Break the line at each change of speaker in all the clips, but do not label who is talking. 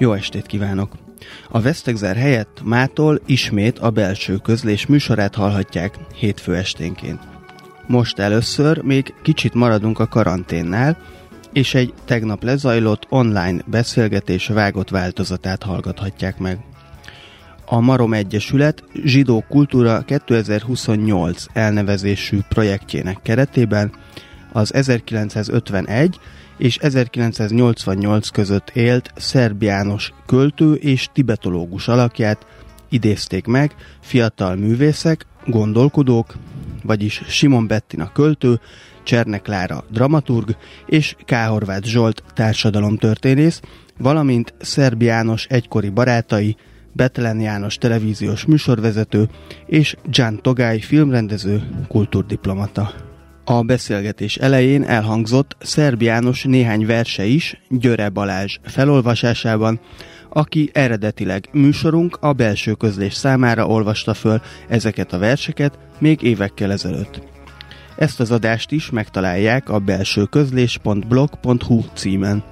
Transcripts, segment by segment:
Jó estét kívánok! A Vesztegzer helyett mától ismét a belső közlés műsorát hallhatják hétfő esténként. Most először még kicsit maradunk a karanténnál, és egy tegnap lezajlott online beszélgetés vágott változatát hallgathatják meg. A Marom Egyesület Zsidó Kultúra 2028 elnevezésű projektjének keretében az 1951 és 1988 között élt szerbiános költő és tibetológus alakját idézték meg fiatal művészek, gondolkodók, vagyis Simon Bettina költő, Csernek Lára dramaturg és K. Horváth Zsolt társadalomtörténész, valamint Szerb János egykori barátai, Betlen János televíziós műsorvezető és Jan Togály filmrendező, kultúrdiplomata. A beszélgetés elején elhangzott Szerb János néhány verse is Györe Balázs felolvasásában, aki eredetileg műsorunk a belső közlés számára olvasta föl ezeket a verseket még évekkel ezelőtt. Ezt az adást is megtalálják a belsőközlés.blog.hu címen.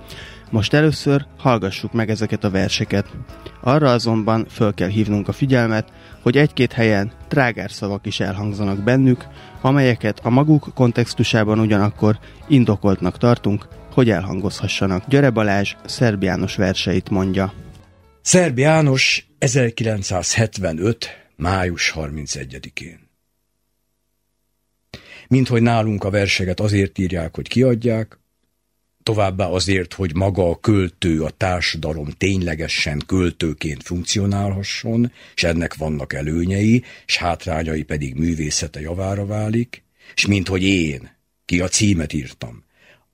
Most először hallgassuk meg ezeket a verseket. Arra azonban föl kell hívnunk a figyelmet, hogy egy-két helyen trágár szavak is elhangzanak bennük, amelyeket a maguk kontextusában ugyanakkor indokoltnak tartunk, hogy elhangozhassanak. Györe Balázs Szerb János verseit mondja.
Szerb János 1975. május 31-én. Mint hogy nálunk a verseket azért írják, hogy kiadják, továbbá azért, hogy maga a költő, a társadalom ténylegesen költőként funkcionálhasson, és ennek vannak előnyei, és hátrányai pedig művészete javára válik, és mint hogy én, ki a címet írtam,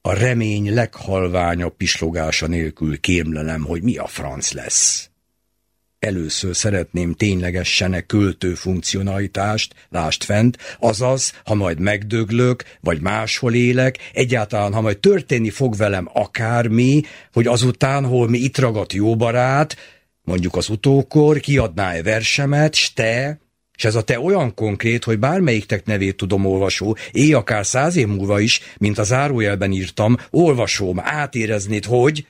a remény leghalványabb pislogása nélkül kémlelem, hogy mi a franc lesz. Először szeretném ténylegesen e költő funkcionalitást, lást fent, azaz, ha majd megdöglök, vagy máshol élek, egyáltalán, ha majd történni fog velem akármi, hogy azután, hol mi itt ragadt jó barát, mondjuk az utókor, kiadná-e versemet, s te, és ez a te olyan konkrét, hogy bármelyiktek nevét tudom olvasó, éj akár száz év múlva is, mint a zárójelben írtam, olvasóm, átéreznéd, hogy,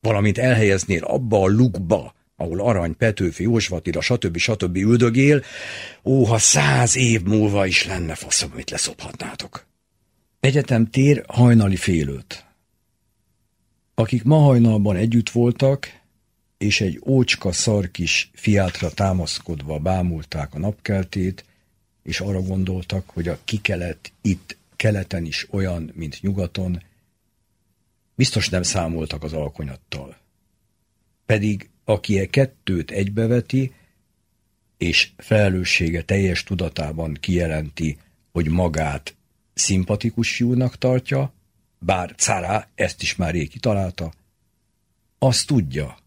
valamint elhelyeznél abba a lukba, ahol Arany, Petőfi, Jósvatira, stb. stb. üldögél, ó, ha száz év múlva is lenne faszom, amit leszophatnátok. Egyetem tér hajnali félőt. Akik ma hajnalban együtt voltak, és egy ócska szarkis fiátra támaszkodva bámulták a napkeltét, és arra gondoltak, hogy a kikelet itt keleten is olyan, mint nyugaton, biztos nem számoltak az alkonyattal. Pedig aki e kettőt egybeveti, és felelőssége teljes tudatában kijelenti, hogy magát szimpatikus fiúnak tartja, bár Cara ezt is már rég kitalálta, azt tudja,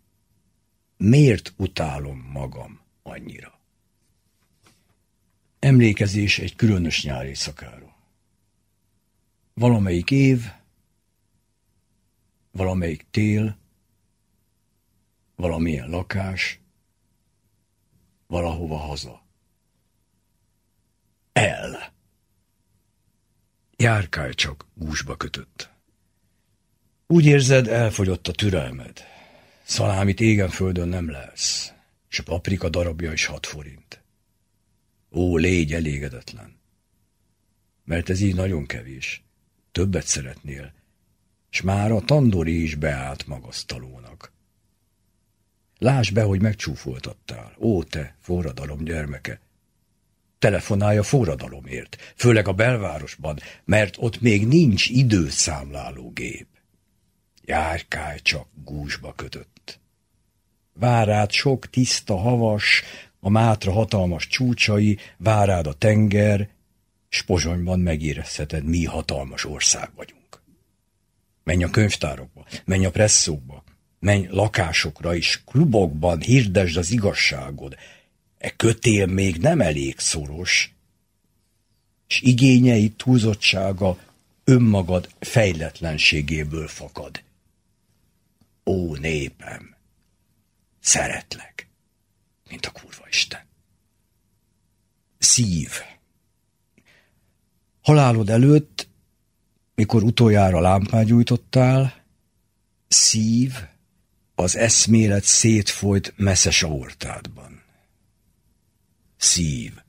miért utálom magam annyira. Emlékezés egy különös nyári szakáról. Valamelyik év, valamelyik tél, valamilyen lakás, valahova haza. El. Járkálj csak, gúzsba kötött. Úgy érzed, elfogyott a türelmed. Szalámit égen földön nem lesz, és a paprika darabja is hat forint. Ó, légy elégedetlen. Mert ez így nagyon kevés. Többet szeretnél, és már a tandori is beállt magasztalónak. Láss be, hogy megcsúfoltattál. Ó, te, forradalom gyermeke! Telefonálja forradalomért, főleg a belvárosban, mert ott még nincs időszámláló gép. Járkálj csak gúzsba kötött. Várád sok tiszta havas, a mátra hatalmas csúcsai, várád a tenger, s Pozsonyban megérezheted, mi hatalmas ország vagyunk. Menj a könyvtárokba, menj a presszókba, Menj lakásokra is, klubokban hirdesd az igazságod. E kötél még nem elég szoros, és igényei túlzottsága önmagad fejletlenségéből fakad. Ó, népem, szeretlek, mint a kurva Isten. Szív. Halálod előtt, mikor utoljára lámpát gyújtottál, szív, az eszmélet szétfolyt messzes aortádban. Szív.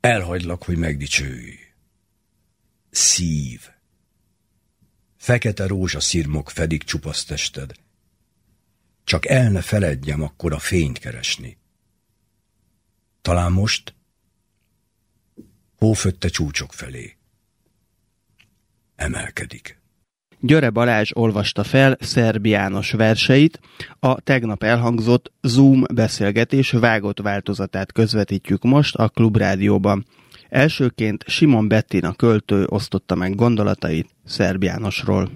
Elhagylak, hogy megdicsőj. Szív. Fekete rózsaszirmok fedik csupasz tested. Csak el ne feledjem akkor a fényt keresni. Talán most hófötte csúcsok felé. Emelkedik.
Györe Balázs olvasta fel Szerb János verseit, a tegnap elhangzott Zoom beszélgetés vágott változatát közvetítjük most a Klubrádióban. Elsőként Simon Bettina költő osztotta meg gondolatait Szerb Jánosról.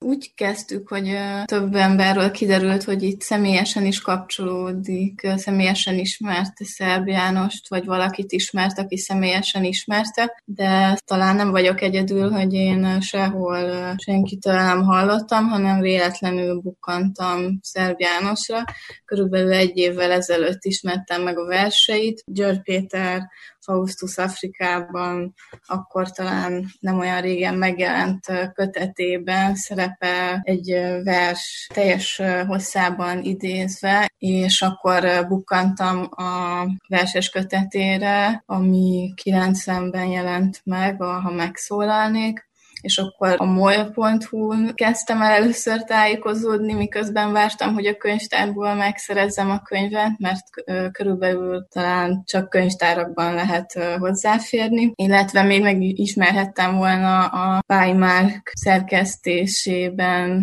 Úgy kezdtük, hogy több emberről kiderült, hogy itt személyesen is kapcsolódik, személyesen ismerte Szerb Jánost, vagy valakit ismert, aki személyesen ismerte, de talán nem vagyok egyedül, hogy én sehol senkitől nem hallottam, hanem véletlenül bukkantam Szerb Jánosra. Körülbelül egy évvel ezelőtt ismertem meg a verseit. György Péter Faustus Afrikában, akkor talán nem olyan régen megjelent kötetében szerepel egy vers teljes hosszában idézve, és akkor bukkantam a verses kötetére, ami 90-ben jelent meg, ha megszólalnék, és akkor a mol.hu-n kezdtem el először tájékozódni, miközben vártam, hogy a könyvtárból megszerezzem a könyvet, mert körülbelül talán csak könyvtárakban lehet hozzáférni, illetve még megismerhettem volna a Márk szerkesztésében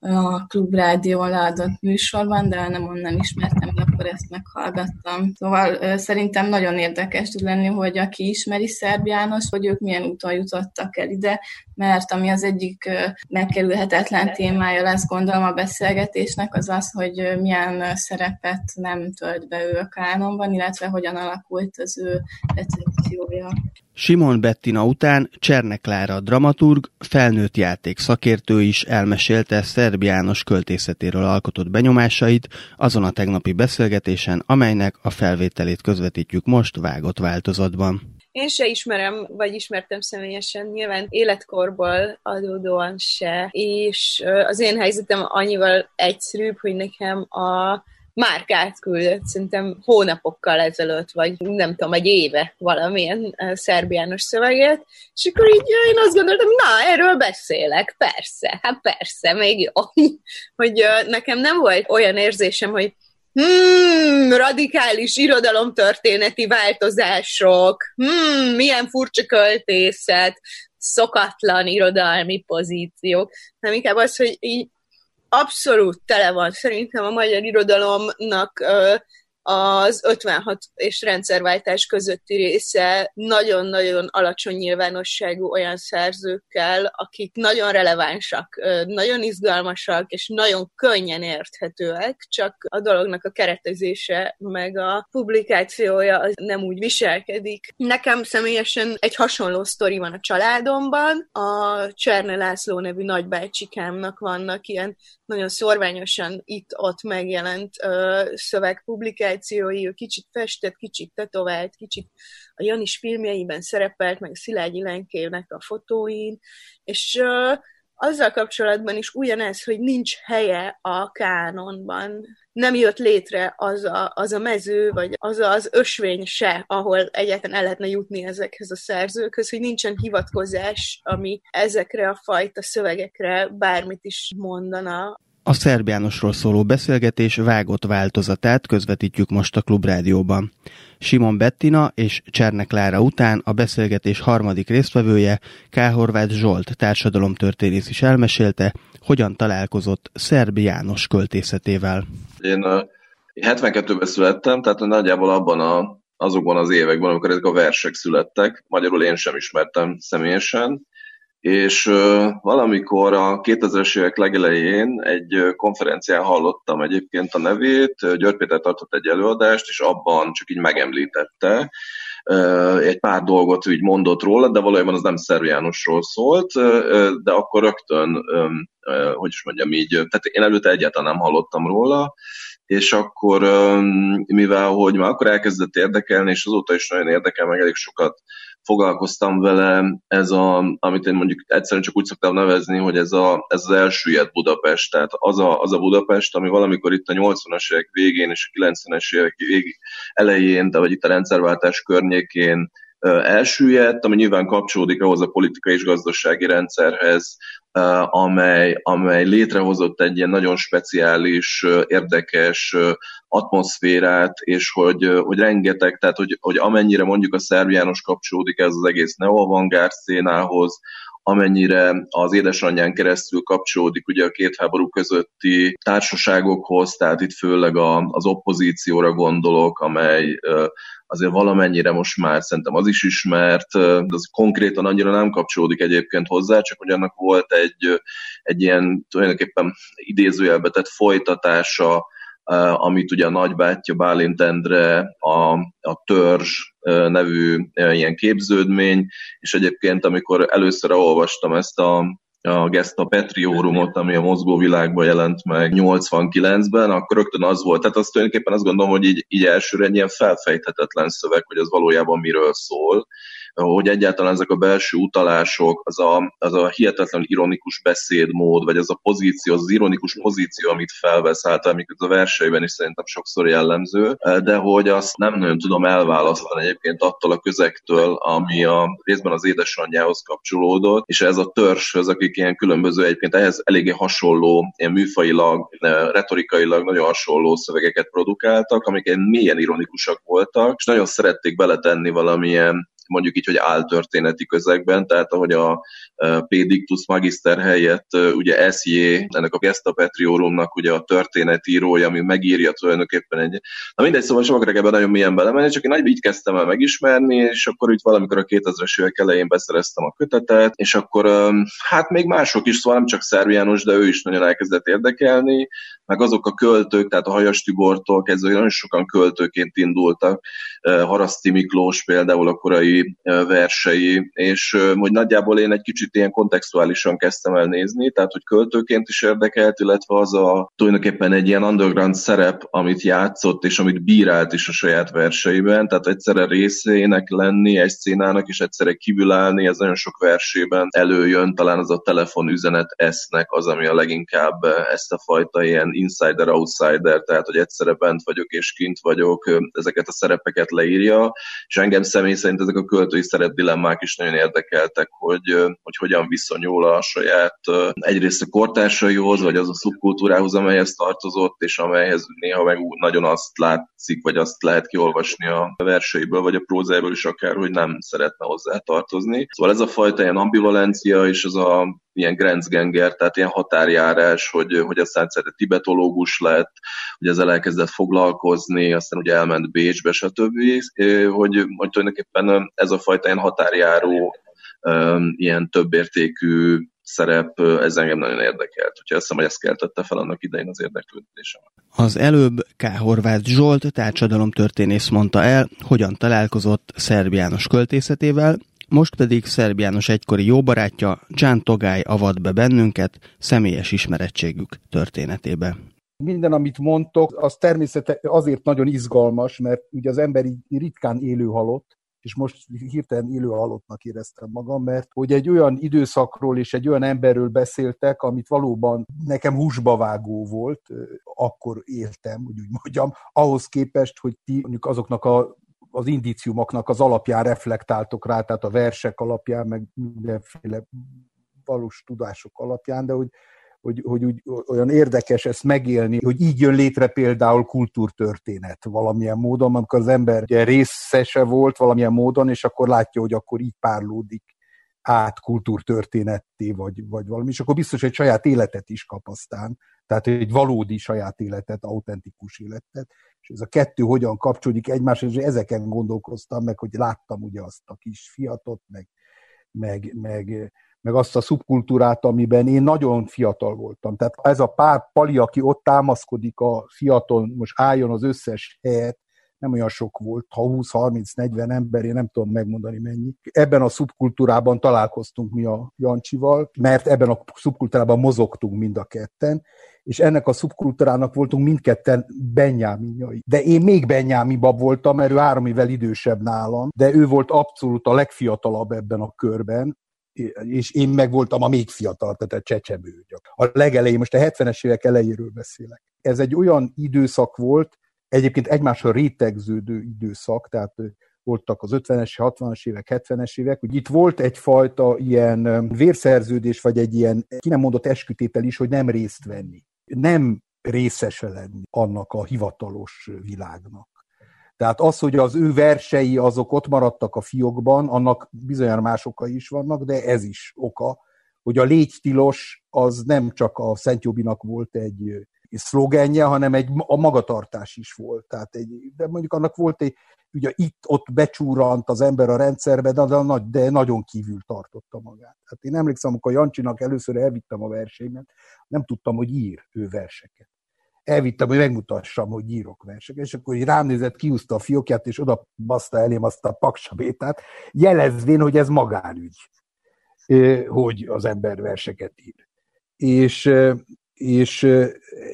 a Klubrádión leadott műsorban, de nem onnan ismertem, de akkor ezt meghallgattam. Szóval szerintem nagyon érdekes tud lenni, hogy aki ismeri Szerb hogy ők milyen úton jutottak el ide, mert ami az egyik megkerülhetetlen témája lesz, gondolom a beszélgetésnek, az az, hogy milyen szerepet nem tölt be ő a kánonban, illetve hogyan alakult az ő recepciója.
Simon Bettina után Csernek Klára dramaturg, felnőtt játék szakértő is elmesélte Szerb János költészetéről alkotott benyomásait azon a tegnapi beszélgetésen, amelynek a felvételét közvetítjük most vágott változatban.
Én se ismerem, vagy ismertem személyesen, nyilván életkorból adódóan se, és az én helyzetem annyival egyszerűbb, hogy nekem a már átküldött, szerintem hónapokkal ezelőtt, vagy nem tudom, egy éve valamilyen szerbiános szöveget, és akkor így én azt gondoltam, na, erről beszélek, persze, hát persze, még jó. hogy nekem nem volt olyan érzésem, hogy hmm, radikális irodalomtörténeti változások, hmm, milyen furcsa költészet, szokatlan irodalmi pozíciók, nem inkább az, hogy így abszolút tele van. Szerintem a magyar irodalomnak az 56 és rendszerváltás közötti része nagyon-nagyon alacsony nyilvánosságú olyan szerzőkkel, akik nagyon relevánsak, nagyon izgalmasak, és nagyon könnyen érthetőek, csak a dolognak a keretezése, meg a publikációja az nem úgy viselkedik. Nekem személyesen egy hasonló sztori van a családomban. A Cserne László nevű nagybácsikámnak vannak ilyen nagyon szorványosan itt-ott megjelent szövegpublikációk, inspirációi, ő kicsit festett, kicsit tetovált, kicsit a Janis filmjeiben szerepelt, meg a Szilágyi Lenkének a fotóin, és uh, azzal kapcsolatban is ugyanez, hogy nincs helye a kánonban. Nem jött létre az a, az a mező, vagy az az ösvény se, ahol egyáltalán el lehetne jutni ezekhez a szerzőkhöz, hogy nincsen hivatkozás, ami ezekre a fajta szövegekre bármit is mondana.
A Szerb Jánosról szóló beszélgetés vágott változatát közvetítjük most a Klubrádióban. Simon Bettina és Csernek Lára után a beszélgetés harmadik résztvevője K. Horváth Zsolt társadalomtörténész is elmesélte, hogyan találkozott Szerb János költészetével.
Én, én 72-ben születtem, tehát nagyjából abban a, azokban az években, amikor ezek a versek születtek, magyarul én sem ismertem személyesen,
és valamikor a 2000-es évek legelején egy konferencián hallottam egyébként a nevét, György Péter tartott egy előadást, és abban csak így megemlítette, egy pár dolgot úgy mondott róla, de valójában az nem Szerv Jánosról szólt, de akkor rögtön, hogy is mondjam így, tehát én előtte egyáltalán nem hallottam róla, és akkor, mivel hogy már akkor elkezdett érdekelni, és azóta is nagyon érdekel, meg elég sokat foglalkoztam vele, ez a, amit én mondjuk egyszerűen csak úgy szoktam nevezni, hogy ez, a, ez az elsüllyedt Budapest, tehát az a, az a Budapest, ami valamikor itt a 80-as évek végén és a 90-es évek vég elején, de vagy itt a rendszerváltás környékén elsüllyedt, ami nyilván kapcsolódik ahhoz a politikai és gazdasági rendszerhez, amely, amely létrehozott egy ilyen nagyon speciális, érdekes atmoszférát, és hogy, hogy rengeteg, tehát hogy, hogy amennyire mondjuk a Szerb János kapcsolódik ez az egész neoavangárd szénához, amennyire az édesanyján keresztül kapcsolódik ugye a két háború közötti társaságokhoz, tehát itt főleg az oppozícióra gondolok, amely azért valamennyire most már szerintem az is ismert, de az konkrétan annyira nem kapcsolódik egyébként hozzá, csak hogy annak volt egy, egy ilyen tulajdonképpen idézőjelbe tett folytatása, amit ugye a nagybátyja Bálint Endre a, a törzs nevű ilyen képződmény, és egyébként amikor először olvastam ezt a a Gesta Petriorumot, ami a mozgóvilágban jelent meg 89-ben, akkor rögtön az volt. Tehát azt tulajdonképpen azt gondolom, hogy így, így elsőre egy ilyen felfejthetetlen szöveg, hogy az valójában miről szól hogy egyáltalán ezek a belső utalások, az a, az a hihetetlen ironikus beszédmód, vagy az a pozíció, az, az ironikus pozíció, amit felvesz általában, a verseiben is szerintem sokszor jellemző, de hogy azt nem nagyon tudom elválasztani egyébként attól a közektől, ami a részben az édesanyjához kapcsolódott, és ez a törzshöz, akik ilyen különböző egyébként ehhez eléggé hasonló, ilyen műfailag, retorikailag nagyon hasonló szövegeket produkáltak, amik ilyen mélyen ironikusak voltak, és nagyon szerették beletenni valamilyen mondjuk így, hogy áltörténeti közegben, tehát ahogy a Pédictus Magister helyett ugye SJ, ennek a Gesta Petriorumnak ugye a történetírója, ami megírja tulajdonképpen egy... Na mindegy, szóval sem akarok ebben nagyon milyen belemenni, csak én nagyban így kezdtem el megismerni, és akkor úgy valamikor a 2000-es évek elején beszereztem a kötetet, és akkor hát még mások is, szóval nem csak Szerv János, de ő is nagyon elkezdett érdekelni, meg azok a költők, tehát a Hajas Tibortól kezdve nagyon sokan költőként indultak, Haraszti Miklós például a korai versei, és hogy nagyjából én egy kicsit ilyen kontextuálisan kezdtem el nézni, tehát hogy költőként is érdekelt, illetve az a tulajdonképpen egy ilyen underground szerep, amit játszott, és amit bírált is a saját verseiben, tehát egyszerre részének lenni egy szénának, és egyszerre kívülállni, ez nagyon sok versében előjön, talán az a telefonüzenet esznek az, ami a leginkább ezt a fajta ilyen insider-outsider, tehát hogy egyszerre bent vagyok és kint vagyok, ezeket a szerepeket leírja, és engem személy szerint ezek a költői szerepdilemmák is nagyon érdekeltek, hogy, hogy hogyan viszonyul a saját egyrészt a kortársaihoz, vagy az a szubkultúrához, amelyhez tartozott, és amelyhez néha meg nagyon azt látszik, vagy azt lehet kiolvasni a verseiből, vagy a prózájából is akár, hogy nem szeretne hozzá tartozni. Szóval ez a fajta ilyen ambivalencia, és az a ilyen Grenzgenger, tehát ilyen határjárás, hogy, hogy aztán egyszer tibetológus lett, hogy ezzel elkezdett foglalkozni, aztán ugye elment Bécsbe, stb. Hogy, hogy tulajdonképpen ez a fajta ilyen határjáró, ilyen többértékű szerep, ez engem nagyon érdekelt. Úgyhogy azt hiszem, hogy ezt keltette fel annak idején az érdeklődésem.
Az előbb K. Horváth Zsolt társadalomtörténész mondta el, hogyan találkozott Szerb János költészetével, most pedig Szerb János egykori jó barátja, Csán Togály avat be bennünket személyes ismerettségük történetébe.
Minden, amit mondtok, az természetesen azért nagyon izgalmas, mert ugye az ember így ritkán élő halott, és most hirtelen élő halottnak éreztem magam, mert hogy egy olyan időszakról és egy olyan emberről beszéltek, amit valóban nekem húsba vágó volt, akkor éltem, hogy úgy mondjam, ahhoz képest, hogy ti mondjuk azoknak a az indíciumoknak az alapján reflektáltok rá, tehát a versek alapján, meg mindenféle valós tudások alapján, de hogy, hogy, hogy úgy, olyan érdekes ezt megélni, hogy így jön létre például kultúrtörténet valamilyen módon, amikor az ember ugye részese volt valamilyen módon, és akkor látja, hogy akkor így párlódik át kultúrtörténetté, vagy, vagy valami, és akkor biztos egy saját életet is kap aztán, tehát egy valódi saját életet, autentikus életet, és ez a kettő hogyan kapcsolódik egymáshoz, és ezeken gondolkoztam meg, hogy láttam ugye azt a kis fiatot, meg, meg, meg, meg azt a szubkultúrát, amiben én nagyon fiatal voltam. Tehát ez a pár pali, aki ott támaszkodik a fiatal, most álljon az összes helyet, nem olyan sok volt, ha 20-30-40 ember, én nem tudom megmondani mennyi. Ebben a szubkultúrában találkoztunk mi a Jancsival, mert ebben a szubkultúrában mozogtunk mind a ketten, és ennek a szubkultúrának voltunk mindketten benyáminjai. De én még benyámibabb voltam, mert ő három évvel idősebb nálam, de ő volt abszolút a legfiatalabb ebben a körben, és én meg voltam a még fiatal, tehát a csecsemő. A legelején, most a 70-es évek elejéről beszélek. Ez egy olyan időszak volt, egyébként egymással rétegződő időszak, tehát voltak az 50-es, 60-as évek, 70-es évek, hogy itt volt egyfajta ilyen vérszerződés, vagy egy ilyen ki nem mondott eskütétel is, hogy nem részt venni. Nem részese lenni annak a hivatalos világnak. Tehát az, hogy az ő versei azok ott maradtak a fiókban, annak bizonyára más okai is vannak, de ez is oka, hogy a légy tilos az nem csak a Szent Jobinak volt egy szlogenje, hanem egy a magatartás is volt. Tehát egy, de mondjuk annak volt egy, ugye itt-ott becsúrant az ember a rendszerbe, de, de, de nagyon kívül tartotta magát. Hát én emlékszem, amikor Jancsinak először elvittem a versenyet, nem tudtam, hogy ír ő verseket. Elvittem, hogy megmutassam, hogy írok verseket, és akkor rám nézett, kiúzta a fiókját, és oda baszta elém azt a paksabétát, jelezvén, hogy ez magánügy, hogy az ember verseket ír. És és,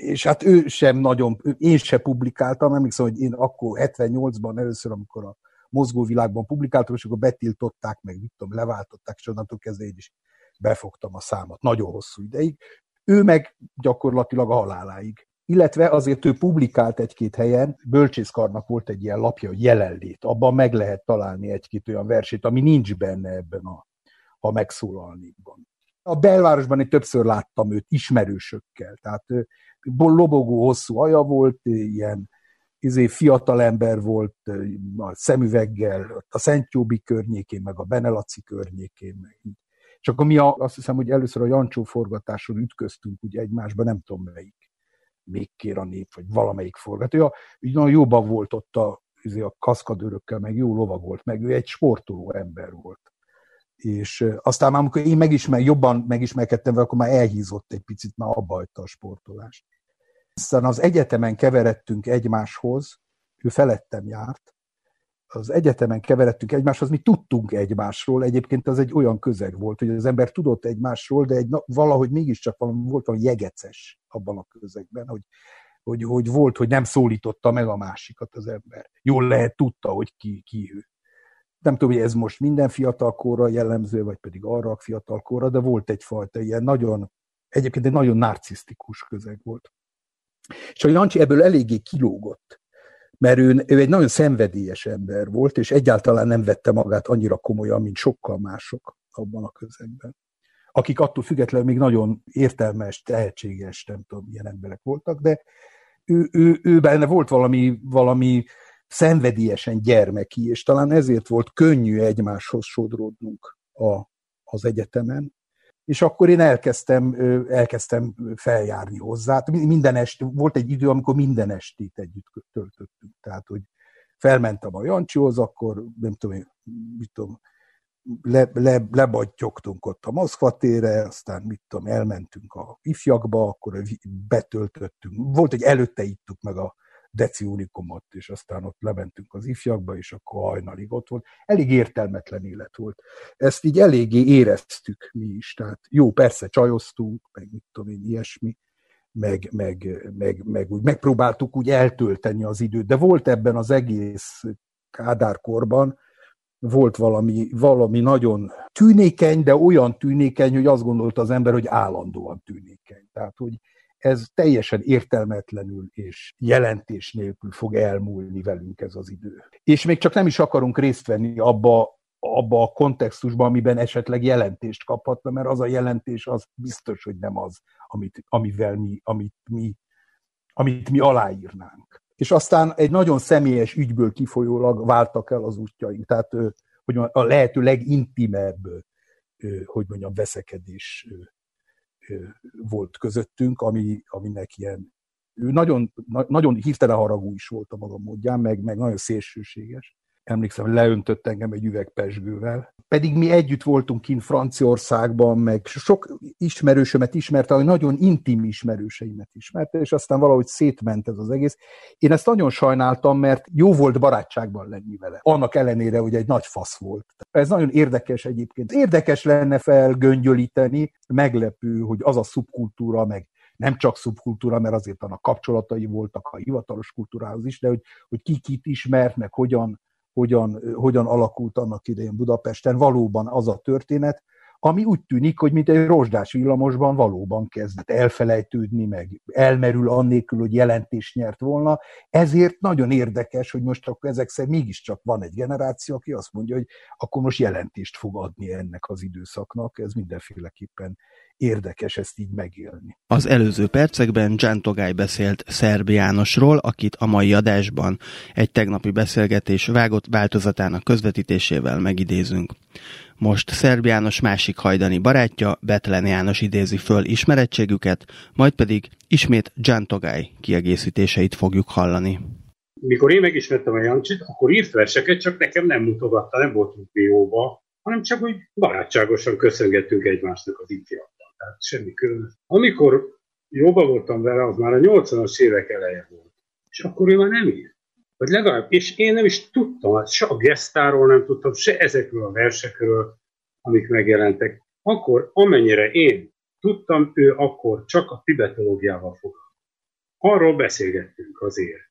és hát ő sem nagyon, én se publikáltam, emlékszem, hogy én akkor 78-ban először, amikor a mozgóvilágban publikáltam, és akkor betiltották, meg mit tudom, leváltották, és onnantól kezdve én is befogtam a számot nagyon hosszú ideig. Ő meg gyakorlatilag a haláláig. Illetve azért ő publikált egy-két helyen, Bölcsészkarnak volt egy ilyen lapja, hogy jelenlét, abban meg lehet találni egy-két olyan versét, ami nincs benne ebben a, a megszólalnékban. A belvárosban én többször láttam őt ismerősökkel, tehát lobogó hosszú haja volt, ilyen izé, fiatalember volt a szemüveggel, a Szent Jóbi környékén, meg a Benelaci környékén. Meg. És akkor mi a, azt hiszem, hogy először a Jancsó forgatáson ütköztünk ugye egymásba, nem tudom melyik, még kér a nép, vagy valamelyik forgató. Ja, úgy nagyon jóban volt ott a, izé, a kaszkadőrökkel, meg jó lovagolt, meg ő egy sportoló ember volt és aztán már amikor én megismer, jobban megismerkedtem vele, akkor már elhízott egy picit, már abba hagyta a sportolást. Aztán az egyetemen keveredtünk egymáshoz, ő felettem járt, az egyetemen keveredtünk egymáshoz, mi tudtunk egymásról, egyébként az egy olyan közeg volt, hogy az ember tudott egymásról, de egy, valahogy mégiscsak valami, volt valami jegeces abban a közegben, hogy, hogy, hogy volt, hogy nem szólította meg a másikat az ember. Jól lehet tudta, hogy ki, ki ő nem tudom, hogy ez most minden fiatalkorra jellemző, vagy pedig arra a fiatalkorra, de volt egyfajta ilyen nagyon, egyébként egy nagyon narcisztikus közeg volt. És a Jancsi ebből eléggé kilógott, mert ő, ő egy nagyon szenvedélyes ember volt, és egyáltalán nem vette magát annyira komolyan, mint sokkal mások abban a közegben. Akik attól függetlenül még nagyon értelmes, tehetséges, nem tudom, milyen emberek voltak, de ő, ő, ő benne volt valami, valami szenvedélyesen gyermeki, és talán ezért volt könnyű egymáshoz sodródnunk a, az egyetemen. És akkor én elkezdtem, elkezdtem feljárni hozzá. Minden est, volt egy idő, amikor minden estét együtt töltöttünk. Tehát, hogy felmentem a Jancsihoz, akkor nem tudom, mit tudom, le, le, lebagyogtunk ott a Moszkva térre, aztán mit tudom, elmentünk a ifjakba, akkor betöltöttünk. Volt, hogy előtte ittuk meg a deciunikumot, és aztán ott lementünk az ifjakba, és akkor hajnalig ott volt. Elég értelmetlen élet volt. Ezt így eléggé éreztük mi is. Tehát jó, persze csajoztunk, meg mit tudom én, ilyesmi, meg, meg, meg, meg úgy megpróbáltuk úgy eltölteni az időt, de volt ebben az egész kádárkorban, volt valami, valami nagyon tűnékeny, de olyan tűnékeny, hogy azt gondolta az ember, hogy állandóan tűnékeny. Tehát, hogy ez teljesen értelmetlenül és jelentés nélkül fog elmúlni velünk ez az idő. És még csak nem is akarunk részt venni abba, abba a kontextusban, amiben esetleg jelentést kaphatna, mert az a jelentés az biztos, hogy nem az, amit, amivel mi, amit mi, amit mi aláírnánk. És aztán egy nagyon személyes ügyből kifolyólag váltak el az útjaink. Tehát hogy a lehető legintimebb, hogy mondjam, veszekedés volt közöttünk, ami, aminek ilyen ő nagyon, na, nagyon hirtelen haragú is volt a maga módján, meg, meg nagyon szélsőséges. Emlékszem, leöntött engem egy üvegpesgővel. Pedig mi együtt voltunk kint Franciaországban, meg sok ismerősömet ismerte, nagyon intim ismerőseimet ismerte, és aztán valahogy szétment ez az egész. Én ezt nagyon sajnáltam, mert jó volt barátságban lenni vele. Annak ellenére, hogy egy nagy fasz volt. Ez nagyon érdekes egyébként. Érdekes lenne felgöngyölíteni, meglepő, hogy az a szubkultúra, meg nem csak szubkultúra, mert azért annak kapcsolatai voltak a hivatalos kultúrához is, de hogy, hogy ki kit ismert, meg hogyan hogyan, hogyan alakult annak idején Budapesten, valóban az a történet, ami úgy tűnik, hogy mint egy rozsdás villamosban valóban kezdett elfelejtődni, meg elmerül annélkül, hogy jelentést nyert volna. Ezért nagyon érdekes, hogy most akkor ezek szerint mégiscsak van egy generáció, aki azt mondja, hogy akkor most jelentést fog adni ennek az időszaknak. Ez mindenféleképpen érdekes ezt így megélni.
Az előző percekben Togály beszélt Szerb Jánosról, akit a mai adásban egy tegnapi beszélgetés vágott változatának közvetítésével megidézünk. Most Szerb János másik hajdani barátja, Betlen János idézi föl ismerettségüket, majd pedig ismét Togály kiegészítéseit fogjuk hallani.
Mikor én megismertem a Jancsit, akkor írt verseket, csak nekem nem mutogatta, nem voltunk jóba, hanem csak úgy barátságosan köszöngettünk egymásnak az ifjat tehát semmi különös. Amikor jóba voltam vele, az már a 80-as évek eleje volt. És akkor ő már nem írt. Vagy legalább, és én nem is tudtam, hát se a gesztáról nem tudtam, se ezekről a versekről, amik megjelentek. Akkor, amennyire én tudtam, ő akkor csak a tibetológiával foglalkozott. Arról beszélgettünk azért.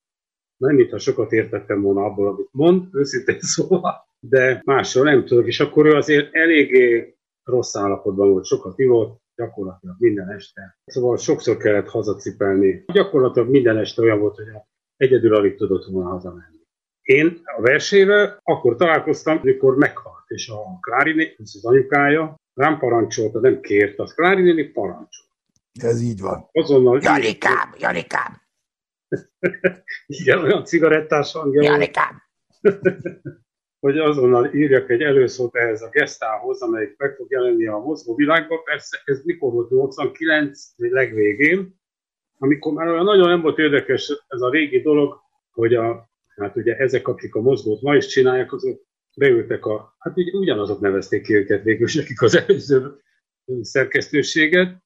Nem, mintha sokat értettem volna abból, amit mond, őszintén szóval, de másról nem tudok, és akkor ő azért eléggé rossz állapotban volt, sokat ivott, gyakorlatilag minden este. Szóval sokszor kellett hazacipelni. Gyakorlatilag minden este olyan volt, hogy egyedül alig tudott volna hazamenni. Én a versével akkor találkoztam, amikor meghalt, és a Klári az anyukája, rám parancsolta, nem kért, az Klári néni parancsolt.
Ez így van.
Azonnal...
Janikám, Janikám!
Igen, olyan cigarettás hangja
Janikám!
hogy azonnal írjak egy előszót ehhez a gesztához, amelyik meg fog jelenni a mozgó világban. Persze ez mikor volt 89 legvégén, amikor már olyan nagyon nem volt érdekes ez a régi dolog, hogy a, hát ugye ezek, akik a mozgót ma is csinálják, azok beültek a, hát ugye ugyanazok nevezték ki őket végül is, akik az előző szerkesztőséget,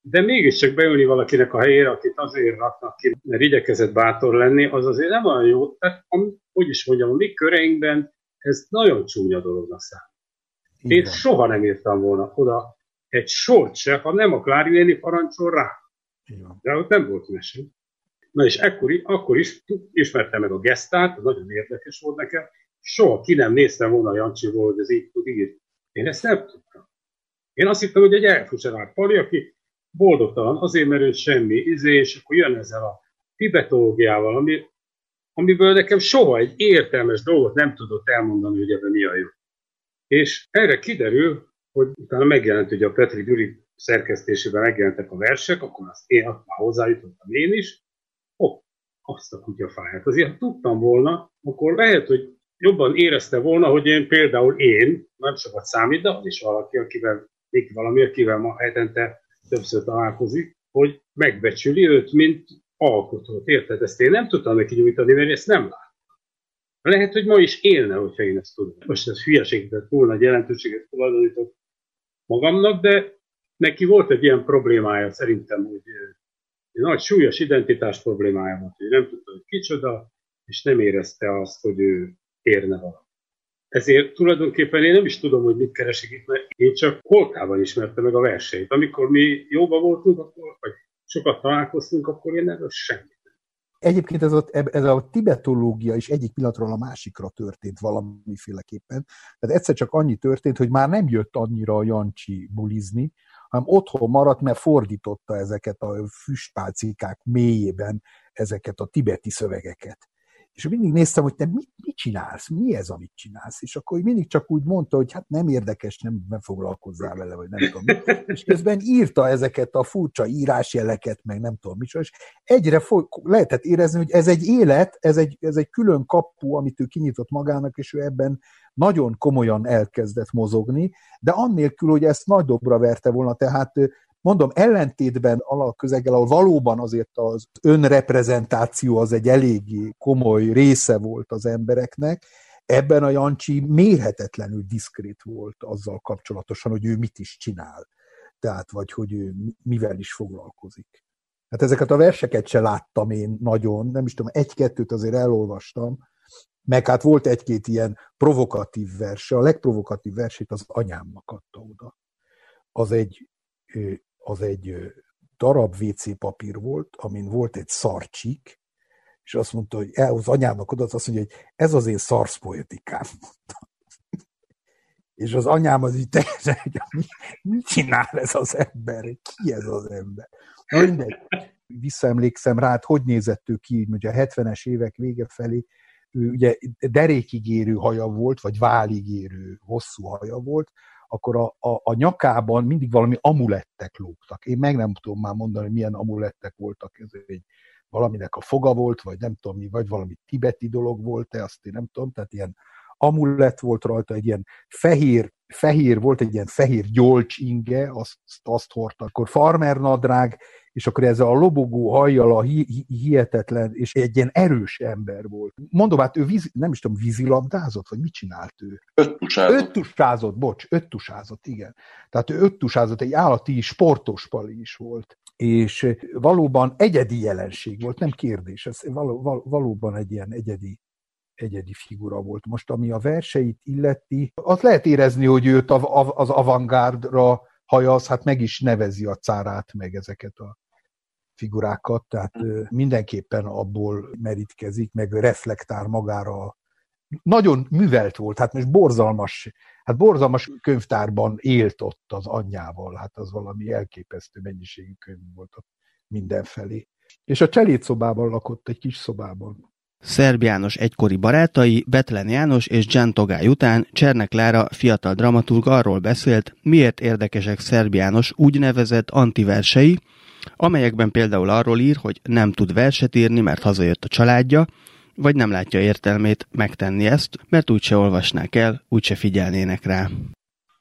de mégiscsak beülni valakinek a helyére, akit azért raknak ki, mert igyekezett bátor lenni, az azért nem olyan jó. Tehát, hogy is mondjam, a mi köreinkben ez nagyon csúnya dolognak számít. Én soha nem írtam volna oda egy sort se, ha nem a Klári néni parancsol rá. Igen. De ott nem volt mese. Na és ekkor, akkor is ismertem meg a gesztát, nagyon érdekes volt nekem. Soha ki nem néztem volna a Jancsiból, hogy ez így tud írni. Én ezt nem tudtam. Én azt hittem, hogy egy elfuserált pali, aki boldogtalan azért, mert ő semmi, izé, és akkor jön ezzel a tibetológiával, ami amiből nekem soha egy értelmes dolgot nem tudott elmondani, hogy ebben mi a jó. És erre kiderül, hogy utána megjelent ugye a Petri Gyuri szerkesztésében megjelentek a versek, akkor azt én azt már hozzájutottam én is, hopp, azt a kutyafáját. Azért ha tudtam volna, akkor lehet, hogy jobban érezte volna, hogy én például én, nem sokat számít, de az is valaki, akivel, még valami, akivel ma hetente többször találkozik, hogy megbecsüli őt, mint alkotót, érted? Ezt én nem tudtam neki nyújtani, mert ezt nem láttam. Lehet, hogy ma is élne, hogyha én ezt tudom. Most ez hülyeség, tehát túl nagy jelentőséget tulajdonítok magamnak, de neki volt egy ilyen problémája szerintem, hogy egy nagy súlyos identitás problémája volt, hogy nem tudta, hogy kicsoda, és nem érezte azt, hogy ő érne valamit. Ezért tulajdonképpen én nem is tudom, hogy mit keresek itt, mert én csak holtában ismertem meg a verseit. Amikor mi jóba voltunk, akkor, vagy sokat találkoztunk, akkor én erről semmit
Egyébként ez a, ez a tibetológia is egyik pillanatról a másikra történt valamiféleképpen. Tehát egyszer csak annyi történt, hogy már nem jött annyira a Jancsi bulizni, hanem otthon maradt, mert fordította ezeket a füstpálcikák mélyében ezeket a tibeti szövegeket. És mindig néztem, hogy te mit, mit csinálsz, mi ez, amit csinálsz, és akkor mindig csak úgy mondta, hogy hát nem érdekes, nem, nem foglalkozzál vele, vagy nem tudom. És közben írta ezeket a furcsa írásjeleket, meg nem tudom mit, és egyre foly, lehetett érezni, hogy ez egy élet, ez egy, ez egy külön kapu, amit ő kinyitott magának, és ő ebben nagyon komolyan elkezdett mozogni, de annélkül, hogy ezt nagy dobra verte volna, tehát mondom, ellentétben a közeggel, ahol valóban azért az önreprezentáció az egy eléggé komoly része volt az embereknek, Ebben a Jancsi mérhetetlenül diszkrét volt azzal kapcsolatosan, hogy ő mit is csinál. Tehát, vagy hogy ő mivel is foglalkozik. Hát ezeket a verseket se láttam én nagyon, nem is tudom, egy-kettőt azért elolvastam, meg hát volt egy-két ilyen provokatív verse, a legprovokatív versét az anyámnak adta oda. Az egy, az egy darab WC papír volt, amin volt egy szarcsik, és azt mondta, hogy az anyámnak oda, azt mondja, hogy ez az én szarszpoetikám, mondta. És az anyám az így teljesen, hogy mi, mit csinál ez az ember? Ki ez az ember? Mindegy. Visszaemlékszem rá, hát hogy nézett ő ki, hogy a 70-es évek vége felé, ő ugye derékigérő haja volt, vagy váligérő hosszú haja volt, akkor a, a, a nyakában mindig valami amulettek lógtak. Én meg nem tudom már mondani, milyen amulettek voltak. Ez egy valaminek a foga volt, vagy nem tudom mi, vagy valami tibeti dolog volt-e, azt én nem tudom. Tehát ilyen amulett volt rajta, egy ilyen fehér, fehér volt, egy ilyen fehér gyolcs inge, azt, azt hordta. Akkor farmer nadrág, és akkor ez a lobogó hajjal a hi- hi- hihetetlen, és egy ilyen erős ember volt. Mondom, hát ő víz, nem is tudom, vízilabdázott, vagy mit csinált ő?
Öttusázott.
Öttusázott, bocs, öttusázott, igen. Tehát ő öttusázott, egy állati sportos pali is volt. És valóban egyedi jelenség volt, nem kérdés, ez való, val, valóban egy ilyen egyedi egyedi figura volt. Most ami a verseit illeti, az lehet érezni, hogy őt az avantgárdra hajaz, hát meg is nevezi a cárát, meg ezeket a figurákat, tehát mindenképpen abból merítkezik, meg reflektál magára. Nagyon művelt volt, hát most borzalmas, hát borzalmas könyvtárban élt ott az anyjával, hát az valami elképesztő mennyiségű könyv volt ott mindenfelé. És a cselédszobában lakott, egy kis szobában.
Szerb János egykori barátai, Betlen János és Jan Togály után Csernek Lára fiatal dramaturg arról beszélt, miért érdekesek Szerb János úgynevezett antiversei, amelyekben például arról ír, hogy nem tud verset írni, mert hazajött a családja, vagy nem látja értelmét megtenni ezt, mert úgyse olvasnák el, úgyse figyelnének rá.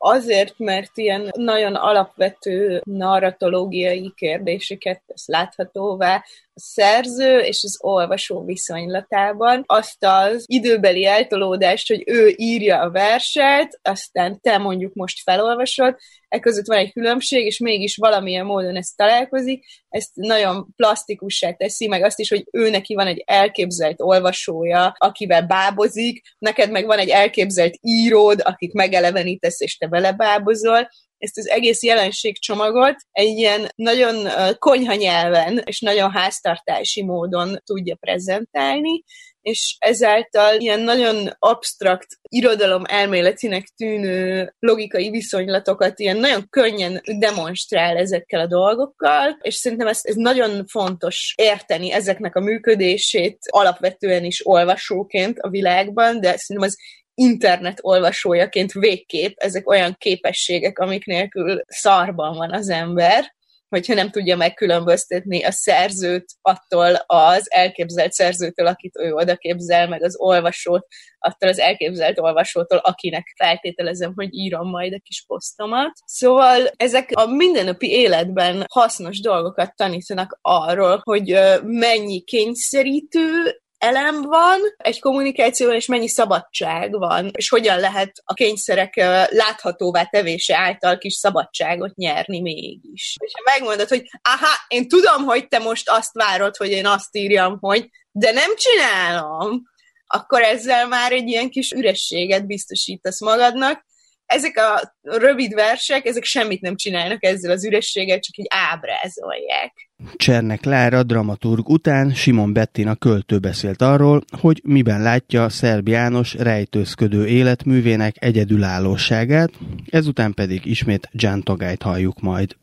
Azért, mert ilyen nagyon alapvető narratológiai kérdéseket tesz láthatóvá, a szerző és az olvasó viszonylatában. Azt az időbeli eltolódást, hogy ő írja a verset, aztán te mondjuk most felolvasod, e között van egy különbség, és mégis valamilyen módon ezt találkozik, ezt nagyon plastikussá teszi, meg azt is, hogy ő neki van egy elképzelt olvasója, akivel bábozik, neked meg van egy elképzelt íród, akit megelevenítesz, és te belebábozol, ezt az egész jelenségcsomagot egy ilyen nagyon konyha nyelven és nagyon háztartási módon tudja prezentálni, és ezáltal ilyen nagyon absztrakt irodalom elméletinek tűnő logikai viszonylatokat ilyen nagyon könnyen demonstrál ezekkel a dolgokkal, és szerintem ez, ez nagyon fontos érteni ezeknek a működését alapvetően is olvasóként a világban, de szerintem az internet olvasójaként végképp ezek olyan képességek, amik nélkül szarban van az ember, hogyha nem tudja megkülönböztetni a szerzőt attól az elképzelt szerzőtől, akit ő oda képzel, meg az olvasót attól az elképzelt olvasótól, akinek feltételezem, hogy írom majd a kis posztomat. Szóval ezek a mindennapi életben hasznos dolgokat tanítanak arról, hogy mennyi kényszerítő elem van egy kommunikációban, és mennyi szabadság van, és hogyan lehet a kényszerek láthatóvá tevése által kis szabadságot nyerni mégis. És ha megmondod, hogy aha, én tudom, hogy te most azt várod, hogy én azt írjam, hogy de nem csinálom, akkor ezzel már egy ilyen kis ürességet biztosítasz magadnak, ezek a rövid versek, ezek semmit nem csinálnak ezzel az ürességgel, csak így ábrázolják.
Csernek Lára dramaturg után Simon Bettina költő beszélt arról, hogy miben látja Szerb János rejtőzködő életművének egyedülállóságát, ezután pedig ismét Jan Togályt halljuk majd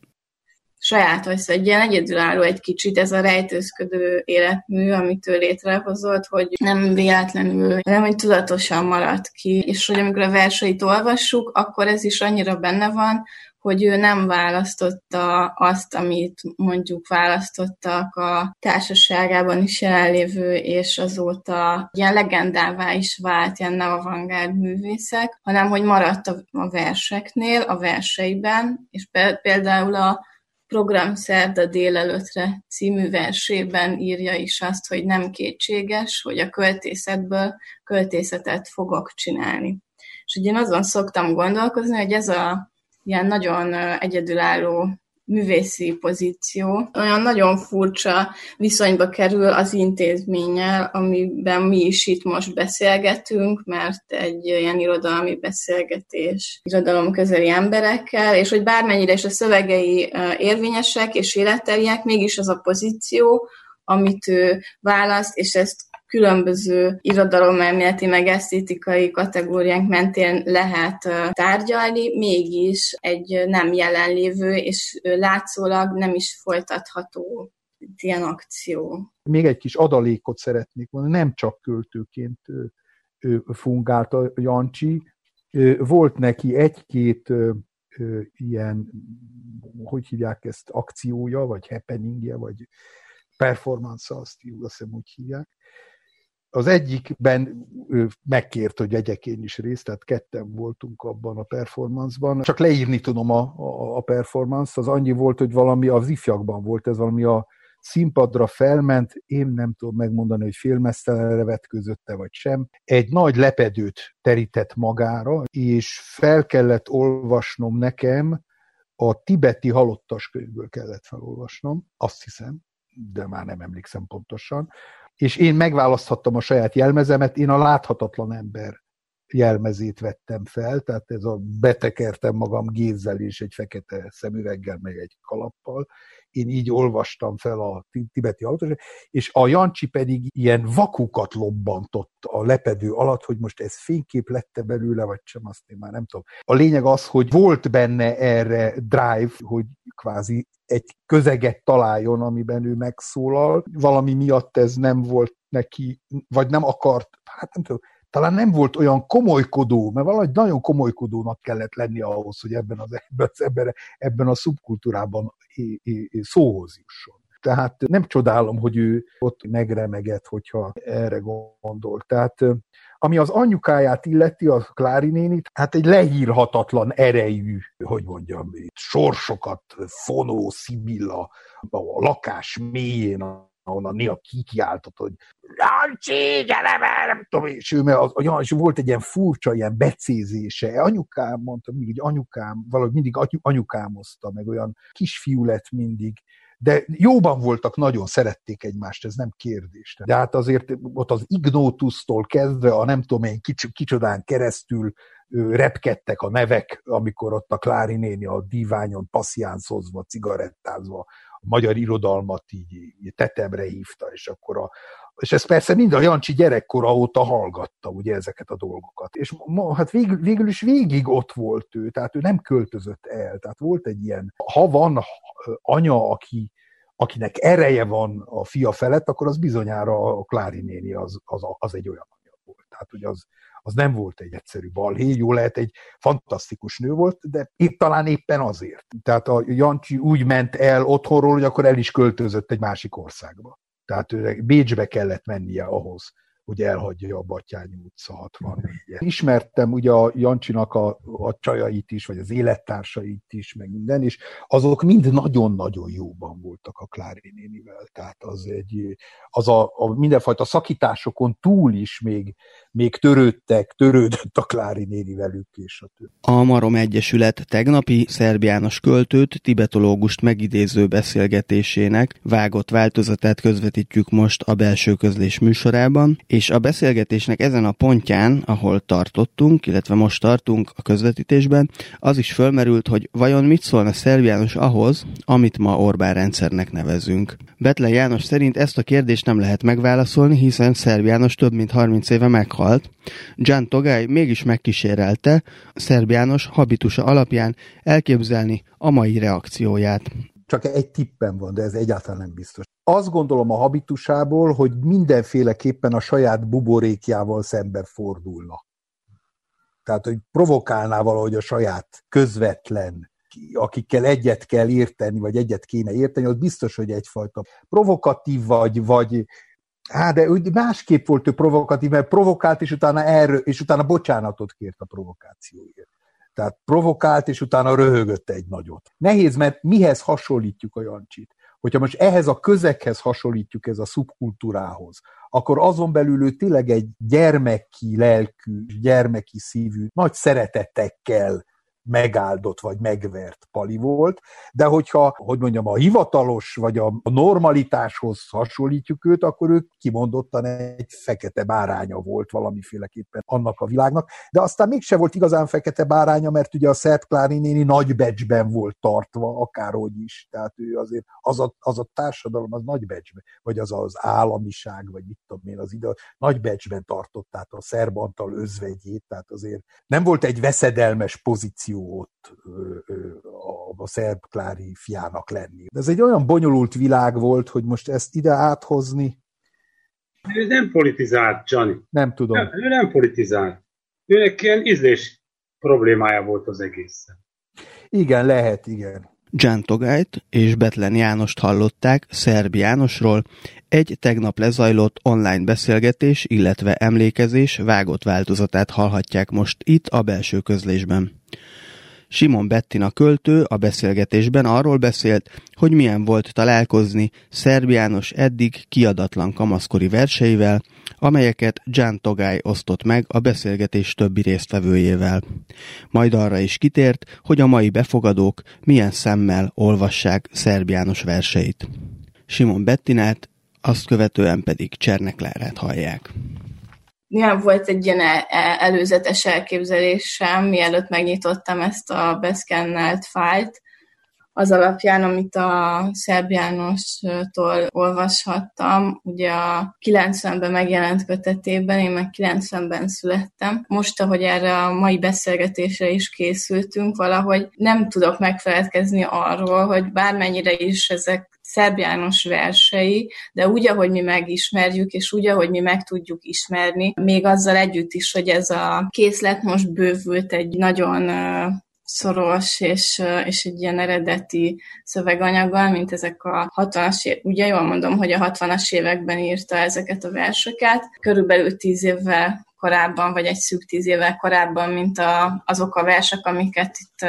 sajátos, egy ilyen egyedülálló egy kicsit ez a rejtőzködő életmű, amit ő létrehozott, hogy nem véletlenül, nem, hogy tudatosan maradt ki, és hogy amikor a verseit olvassuk, akkor ez is annyira benne van, hogy ő nem választotta azt, amit mondjuk választottak a társaságában is jelenlévő, és azóta ilyen legendává is vált ilyen avantgárd művészek, hanem hogy maradt a verseknél, a verseiben, és például a Programszerda délelőtre című versében írja is azt, hogy nem kétséges, hogy a költészetből költészetet fogok csinálni. És ugye én azon szoktam gondolkozni, hogy ez a ilyen nagyon egyedülálló művészi pozíció. Olyan nagyon furcsa viszonyba kerül az intézménnyel, amiben mi is itt most beszélgetünk, mert egy ilyen irodalmi beszélgetés irodalom közeli emberekkel, és hogy bármennyire is a szövegei érvényesek és életteriek, mégis az a pozíció, amit ő választ, és ezt különböző irodalomelméleti meg esztétikai kategóriánk mentén lehet tárgyalni, mégis egy nem jelenlévő és látszólag nem is folytatható ilyen akció.
Még egy kis adalékot szeretnék mondani, nem csak költőként fungált a Jancsi, volt neki egy-két ilyen, hogy hívják ezt, akciója, vagy happeningje, vagy performance azt, azt hiszem úgy hívják, az egyikben ő megkért, hogy vegyek én is részt, tehát ketten voltunk abban a performanceban. Csak leírni tudom a, a, a performance az annyi volt, hogy valami az ifjakban volt, ez valami a színpadra felment, én nem tudom megmondani, hogy félmesztelenre vetközötte vagy sem, egy nagy lepedőt terített magára, és fel kellett olvasnom nekem, a tibeti halottas könyvből kellett felolvasnom, azt hiszem, de már nem emlékszem pontosan, és én megválaszthattam a saját jelmezemet, én a láthatatlan ember jelmezét vettem fel, tehát ez a betekertem magam gézzel és egy fekete szemüveggel, meg egy kalappal. Én így olvastam fel a tibeti autós, és a Jancsi pedig ilyen vakukat lobbantott a lepedő alatt, hogy most ez fénykép lette belőle, vagy sem, azt én már nem tudom. A lényeg az, hogy volt benne erre drive, hogy kvázi egy közeget találjon, amiben ő megszólal. Valami miatt ez nem volt neki, vagy nem akart, hát nem tudom, talán nem volt olyan komolykodó, mert valahogy nagyon komolykodónak kellett lenni ahhoz, hogy ebben, az, ebben, ebben a szubkultúrában szóhoz jusson. Tehát nem csodálom, hogy ő ott megremegett, hogyha erre gondol. Tehát ami az anyukáját illeti, a Klári nénit, hát egy lehírhatatlan erejű, hogy mondjam, sorsokat fonó Szibilla a lakás mélyén, ahonnan néha kikiáltott, hogy Jancsi, gyere be, nem tudom, és ő, mert és volt egy ilyen furcsa ilyen becézése. Anyukám, mondta, mindig anyukám, valahogy mindig anyukámozta, meg olyan kisfiú lett mindig, de jóban voltak, nagyon szerették egymást, ez nem kérdés. De hát azért ott az Ignotusztól kezdve a nem tudom én kics- kicsodán keresztül repkedtek a nevek, amikor ott a Klári néni a diványon passziánszozva, cigarettázva a magyar irodalmat így, így tetemre hívta, és akkor a, és ez persze mind a Jancsi gyerekkora óta hallgatta ugye ezeket a dolgokat. És ma, hát végül, végül is végig ott volt ő, tehát ő nem költözött el. Tehát volt egy ilyen, ha van anya, aki, akinek ereje van a fia felett, akkor az bizonyára a Klári néni az, az, az egy olyan anya volt. Tehát, hogy az, az nem volt egy egyszerű balhé, jó lehet egy fantasztikus nő volt, de épp talán éppen azért. Tehát a Jancsi úgy ment el otthonról, hogy akkor el is költözött egy másik országba. Tehát ő Bécsbe kellett mennie ahhoz, hogy elhagyja a Batyányi utca 64 Ismertem ugye a Jancsinak a, a csajait is, vagy az élettársait is, meg minden, és azok mind nagyon-nagyon jóban voltak a Klári nénivel. Tehát az egy, az a, a mindenfajta szakításokon túl is még, még törődtek, törődött a Klári néni velük, és a többi.
A Marom Egyesület tegnapi szerbiános költőt, tibetológust megidéző beszélgetésének vágott változatát közvetítjük most a belső közlés műsorában, és a beszélgetésnek ezen a pontján, ahol tartottunk, illetve most tartunk a közvetítésben, az is fölmerült, hogy vajon mit szólna Szerbiános ahhoz, amit ma Orbán rendszernek nevezünk. Betle János szerint ezt a kérdést nem lehet megválaszolni, hiszen Szerbiános több mint 30 éve meghalt. Jan Togály mégis megkísérelte Szerbiános habitusa alapján elképzelni a mai reakcióját.
Csak egy tippem van, de ez egyáltalán nem biztos. Azt gondolom a habitusából, hogy mindenféleképpen a saját buborékjával szemben fordulna. Tehát, hogy provokálná valahogy a saját közvetlen, akikkel egyet kell érteni, vagy egyet kéne érteni, az biztos, hogy egyfajta provokatív vagy, vagy Hát, de úgy másképp volt ő provokatív, mert provokált, és utána erről, és utána bocsánatot kért a provokációért. Tehát provokált, és utána röhögött egy nagyot. Nehéz, mert mihez hasonlítjuk a Jancsit? Hogyha most ehhez a közekhez hasonlítjuk ez a szubkultúrához, akkor azon belül ő tényleg egy gyermeki lelkű, gyermeki szívű, nagy szeretetekkel megáldott vagy megvert pali volt, de hogyha, hogy mondjam, a hivatalos vagy a normalitáshoz hasonlítjuk őt, akkor ő kimondottan egy fekete báránya volt valamiféleképpen annak a világnak, de aztán mégse volt igazán fekete báránya, mert ugye a Szert Klári néni nagy becsben volt tartva, akárhogy is, tehát ő azért, az a, az a társadalom, az nagy becsben, vagy az az államiság, vagy mit tudom én, az ide, nagy becsben tartott, tehát a szerb Antal özvegyét, tehát azért nem volt egy veszedelmes pozíció ott a, szerb Klári fiának lenni. De ez egy olyan bonyolult világ volt, hogy most ezt ide áthozni.
Ő nem politizált, Johnny.
Nem tudom. Nem,
ő nem politizált. Őnek ilyen ízlés problémája volt az egész.
Igen, lehet, igen.
Jan Togályt és Betlen Jánost hallották Szerb Jánosról, egy tegnap lezajlott online beszélgetés, illetve emlékezés vágott változatát hallhatják most itt a belső közlésben. Simon Bettina költő a beszélgetésben arról beszélt, hogy milyen volt találkozni Szerbiános eddig kiadatlan kamaszkori verseivel, amelyeket Jan Togály osztott meg a beszélgetés többi résztvevőjével. Majd arra is kitért, hogy a mai befogadók milyen szemmel olvassák Szerbiános verseit. Simon Bettinát, azt követően pedig Cserneklárát hallják
nyilván volt egy ilyen e, e, előzetes elképzelésem, mielőtt megnyitottam ezt a beszkennelt fájlt, az alapján, amit a Szerb Jánostól olvashattam, ugye a 90-ben megjelent kötetében, én meg 90-ben születtem. Most, ahogy erre a mai beszélgetésre is készültünk, valahogy nem tudok megfeledkezni arról, hogy bármennyire is ezek Szerb János versei, de úgy, ahogy mi megismerjük, és úgy, ahogy mi meg tudjuk ismerni, még azzal együtt is, hogy ez a készlet most bővült egy nagyon szoros és, és egy ilyen eredeti szöveganyaggal, mint ezek a 60-as évek. Ugye jól mondom, hogy a 60-as években írta ezeket a verseket. Körülbelül tíz évvel korábban, vagy egy szűk tíz évvel korábban, mint a, azok a versek, amiket itt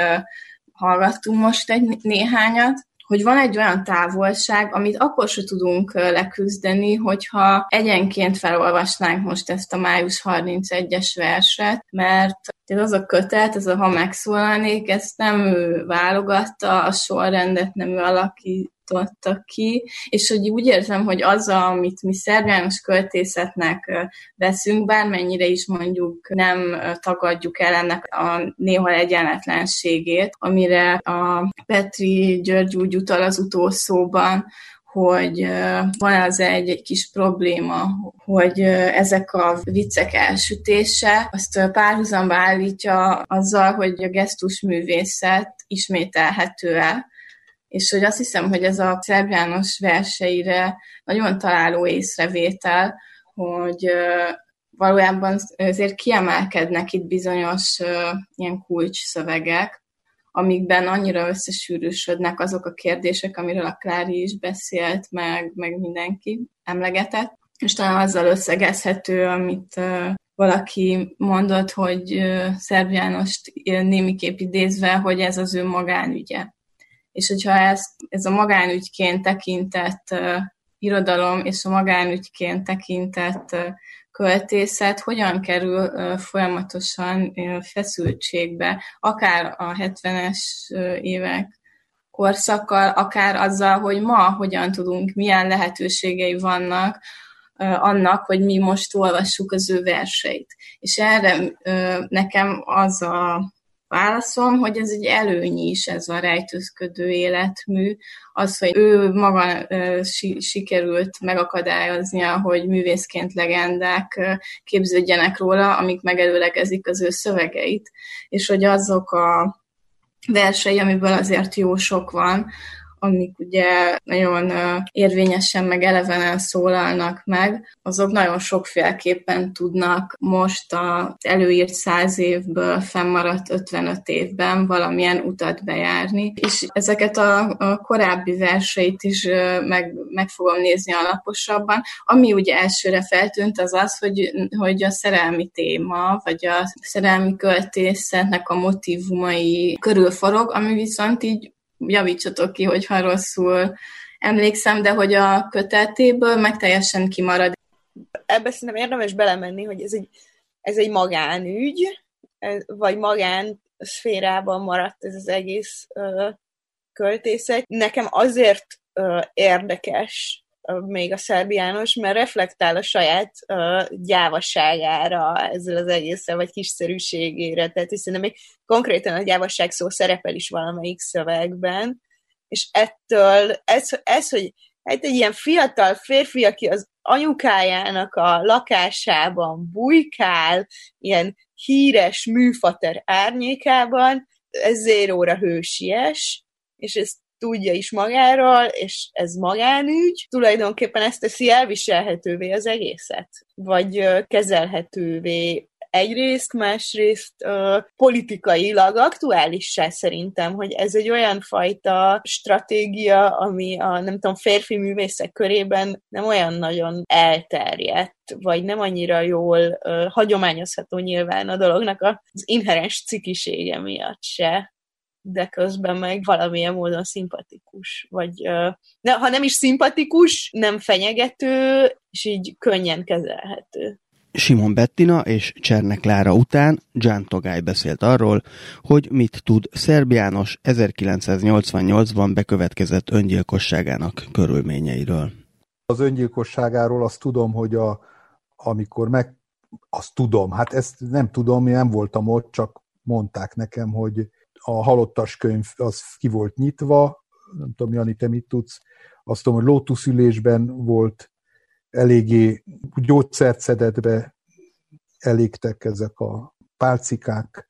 hallgattunk most egy néhányat hogy van egy olyan távolság, amit akkor se tudunk leküzdeni, hogyha egyenként felolvasnánk most ezt a május 31-es verset, mert ez az a kötet, ez a ha megszólalnék, ezt nem ő válogatta, a sorrendet nem ő alakít, alakította ki, és hogy úgy érzem, hogy az, amit mi szergános költészetnek veszünk, bármennyire is mondjuk nem tagadjuk el ennek a néha egyenletlenségét, amire a Petri György úgy utal az utószóban, hogy van az egy, egy kis probléma, hogy ezek a viccek elsütése azt párhuzamba állítja azzal, hogy a gesztusművészet ismételhető el, és hogy azt hiszem, hogy ez a Szerb János verseire nagyon találó észrevétel, hogy valójában azért kiemelkednek itt bizonyos ilyen kulcs szövegek, amikben annyira összesűrűsödnek azok a kérdések, amiről a Klári is beszélt, meg, meg mindenki emlegetett. És talán azzal összegezhető, amit valaki mondott, hogy Szerb Jánost némiképp idézve, hogy ez az ő magánügye és hogyha ezt, ez a magánügyként tekintett uh, irodalom és a magánügyként tekintett uh, költészet hogyan kerül folyamatosan feszültségbe, akár a 70-es uh, évek korszakkal, akár azzal, hogy ma hogyan tudunk, milyen lehetőségei vannak annak, hogy mi most olvassuk az ő verseit. És erre nekem az a válaszom, hogy ez egy előny is, ez a rejtőzködő életmű, az, hogy ő maga si- sikerült megakadályoznia, hogy művészként legendák képződjenek róla, amik megelőlegezik az ő szövegeit, és hogy azok a versei, amiből azért jó sok van, amik ugye nagyon érvényesen meg elevenen szólalnak meg, azok nagyon sokféleképpen tudnak most az előírt száz évből fennmaradt 55 évben valamilyen utat bejárni. És ezeket a, a korábbi verseit is meg, meg fogom nézni alaposabban. Ami ugye elsőre feltűnt, az az, hogy, hogy a szerelmi téma, vagy a szerelmi költészetnek a motivumai körülforog, ami viszont így javítsatok ki, hogyha rosszul emlékszem, de hogy a kötetéből meg teljesen kimarad.
Ebbe szerintem érdemes belemenni, hogy ez egy, ez egy magánügy, vagy magán szférában maradt ez az egész ö, költészet. Nekem azért ö, érdekes még a Szerbi János, mert reflektál a saját uh, gyávasságára ezzel az egészen, vagy kiszerűségére, tehát hiszen még konkrétan a gyávasság szó szerepel is valamelyik szövegben, és ettől ez, ez hogy hát egy ilyen fiatal férfi, aki az anyukájának a lakásában bujkál, ilyen híres műfater árnyékában, ez zéróra hősies, és ezt tudja is magáról, és ez magánügy, tulajdonképpen ezt teszi elviselhetővé az egészet, vagy kezelhetővé egyrészt, másrészt uh, politikailag aktuálissá szerintem, hogy ez egy olyan fajta stratégia, ami a, nem tudom, férfi művészek körében nem olyan nagyon elterjedt, vagy nem annyira jól uh, hagyományozható nyilván a dolognak az inherens cikisége miatt se de közben meg valamilyen módon szimpatikus. Vagy de, ha nem is szimpatikus, nem fenyegető, és így könnyen kezelhető.
Simon Bettina és Csernek Lára után Gian Togály beszélt arról, hogy mit tud Szerb János 1988-ban bekövetkezett öngyilkosságának körülményeiről.
Az öngyilkosságáról azt tudom, hogy a, amikor meg, azt tudom, hát ezt nem tudom, nem voltam ott, csak mondták nekem, hogy a halottas könyv az ki volt nyitva, nem tudom, Jani, te mit tudsz, azt tudom, hogy lótuszülésben volt, eléggé gyógyszert szedett be, elégtek ezek a pálcikák,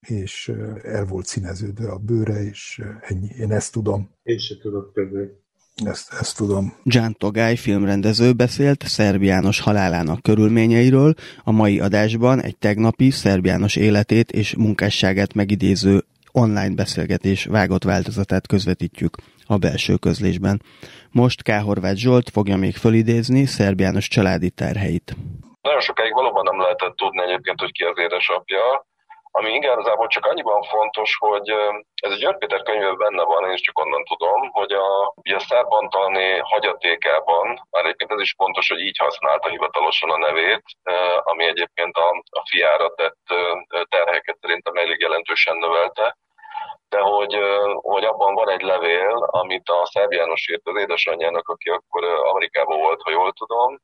és el volt színeződve a bőre, és ennyi. Én ezt tudom.
Én se tudok többet.
Ezt, ezt tudom.
Gian Togály filmrendező beszélt Szerb János halálának körülményeiről, a mai adásban egy tegnapi Szerb János életét és munkásságát megidéző online beszélgetés vágott változatát közvetítjük a belső közlésben. Most K. Horváth Zsolt fogja még fölidézni Szerb János családi terheit.
Nagyon sokáig valóban nem lehetett tudni egyébként, hogy ki az édesapja, ami igazából csak annyiban fontos, hogy ez egy György Péter könyvben benne van, én is csak onnan tudom, hogy a, a Szerbantalné hagyatékában, már egyébként ez is fontos, hogy így használta hivatalosan a nevét, ami egyébként a, a fiára tett terheket szerintem elég jelentősen növelte, de hogy, hogy abban van egy levél, amit a Szerb János írt az édesanyjának, aki akkor Amerikában volt, ha jól tudom,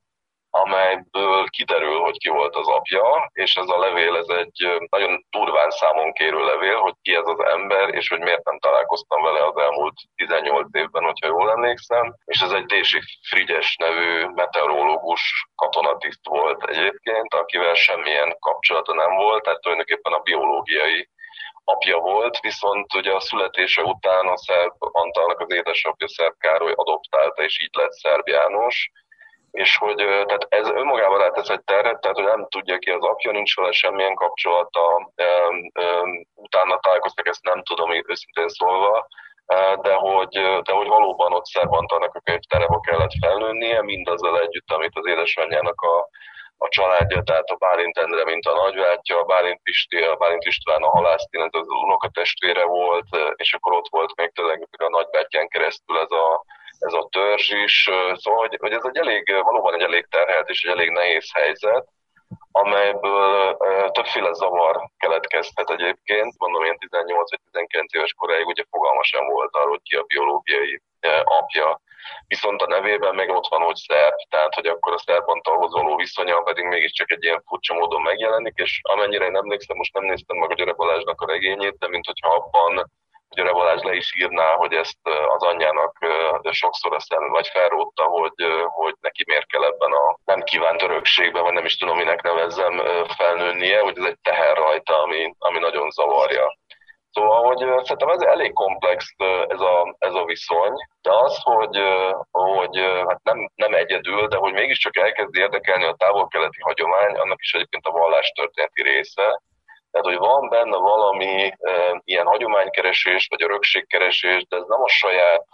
amelyből kiderül, hogy ki volt az apja, és ez a levél, ez egy nagyon durván számon kérő levél, hogy ki ez az ember, és hogy miért nem találkoztam vele az elmúlt 18 évben, hogyha jól emlékszem. És ez egy Dési Frigyes nevű meteorológus katonatiszt volt egyébként, akivel semmilyen kapcsolata nem volt, tehát tulajdonképpen a biológiai apja volt, viszont ugye a születése után a szerb Antalnak az édesapja Szerb Károly adoptálta, és így lett Szerb János és hogy tehát ez önmagában rátesz egy terhet, tehát hogy nem tudja ki az apja, nincs vele semmilyen kapcsolata, utána találkoztak, ezt nem tudom őszintén szólva, de hogy, de hogy valóban ott Szerbantának a könyvtárába kellett felnőnie, mindazzal együtt, amit az édesanyjának a, a családja, tehát a Bálint Endre, mint a nagyvátja, a Bálint Pisti, a Bálint István a halásztin, az unokatestvére volt, és akkor ott volt még tényleg a nagybátyján keresztül ez a, ez a törzs is. Szóval, hogy, hogy ez egy elég, valóban egy elég terhelt és egy elég nehéz helyzet, amelyből többféle zavar keletkezhet egyébként. Mondom, én 18 vagy 19 éves koráig ugye fogalma sem volt arról, hogy ki a biológiai apja. Viszont a nevében meg ott van, hogy szerb, tehát hogy akkor a szerb való viszonya pedig mégiscsak egy ilyen furcsa módon megjelenik, és amennyire én emlékszem, most nem néztem meg a György Balázsnak a regényét, de mint hogyha abban Ugye Revolázs le is írná, hogy ezt az anyjának sokszor aztán vagy felrótta, hogy, hogy neki miért kell ebben a nem kívánt örökségben, vagy nem is tudom, minek nevezzem felnőnie, hogy ez egy teher rajta, ami, ami nagyon zavarja. Szóval, hogy szerintem ez elég komplex ez a, ez a viszony, de az, hogy, hogy hát nem, nem egyedül, de hogy mégiscsak elkezdi érdekelni a távol-keleti hagyomány, annak is egyébként a vallástörténeti része, tehát, hogy van benne valami e, ilyen hagyománykeresés, vagy örökségkeresés, de ez nem a saját